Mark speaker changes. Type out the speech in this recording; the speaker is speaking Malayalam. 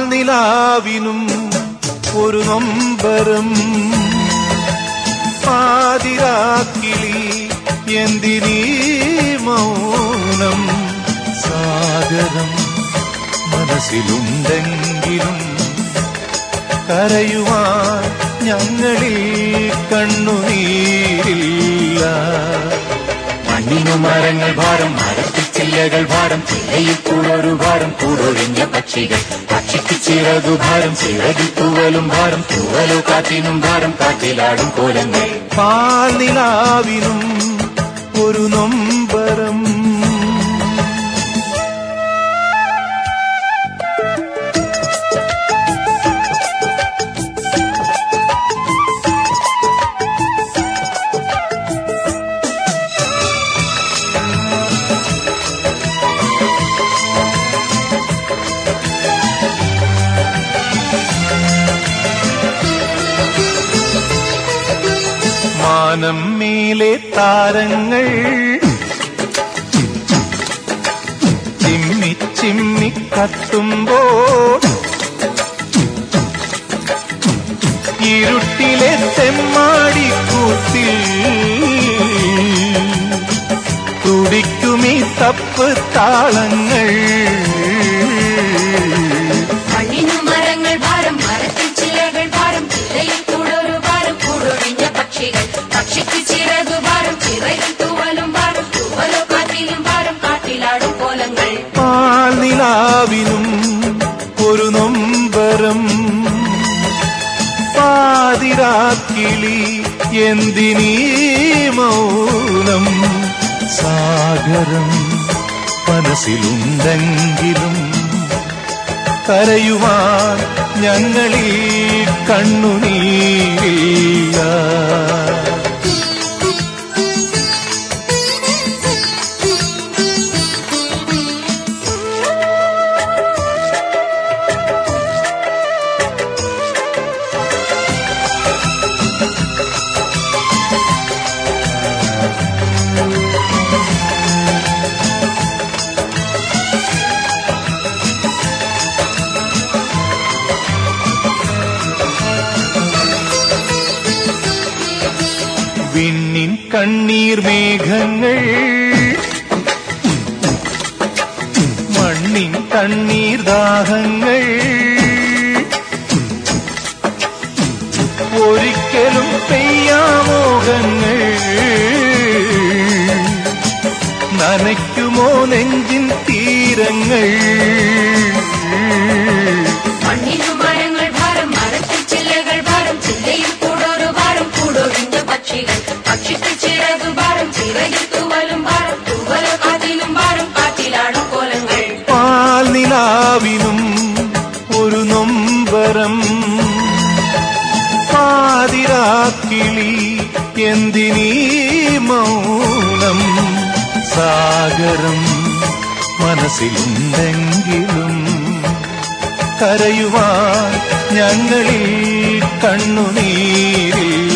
Speaker 1: പാൽനിലാവിനും ഒരു നൊമ്പരം. പാതിരാക്കിളി എന്തിനീ മൗനം? സാഗരം മനസ്സിലുണ്ടെങ്കിലും കരയുവാൻ ഞങ്ങളിൽ കണ്ണുനീരില്ല.
Speaker 2: മണ്ണിനു മരങ്ങൾ ഭാരം മരത്തിൽ ചില്ലകൾ ഭാരം ചില്ലയിൽ കൂടൊരു ഭാരം കൂടൊഴിഞ്ഞ പക്ഷികൾ. ചിറകു ഭാരം ചിറകി തൂവലും ഭാരം തൂവലു കാറ്റിനും ഭാരം കാറ്റിലാടും കോലങ്ങൾ.
Speaker 1: പാൽനിലാവിനും മാനം മേലെ താരങ്ങൾ. ചിമ്മി ചിമ്മി കത്തുമ്പോൾ ഇരുട്ടിലെ തെമ്മാടി കൂത്തിൽ തുടിക്കുമീ തപ്പ് താളങ്ങൾ. പാൽനിലാവിനും ഒരു നൊമ്പരം. പാതിരാക്കിളി എന്തിനീ മൗനം? സാഗരം മനസ്സിലുണ്ടെങ്കിലും കരയുവാൻ ഞങ്ങളീ കണ്ണുനീരില്ല. വിണ്ണിൻ കണ്ണീർ മേഘങ്ങൾ മണ്ണിൻ കണ്ണീർ ദാഹങ്ങൾ ഒരിക്കലും പെയ്യാമോഹങ്ങൾ നനയ്ക്കുമോ നെഞ്ചിൻ തീരങ്ങൾ പാതിരാക്കിളി എന്തിനീ മൗനം? സാഗരം മനസ്സിലുണ്ടെങ്കിലും കരയുവാൻ ഞങ്ങളിൽ കണ്ണുനീരില്ല.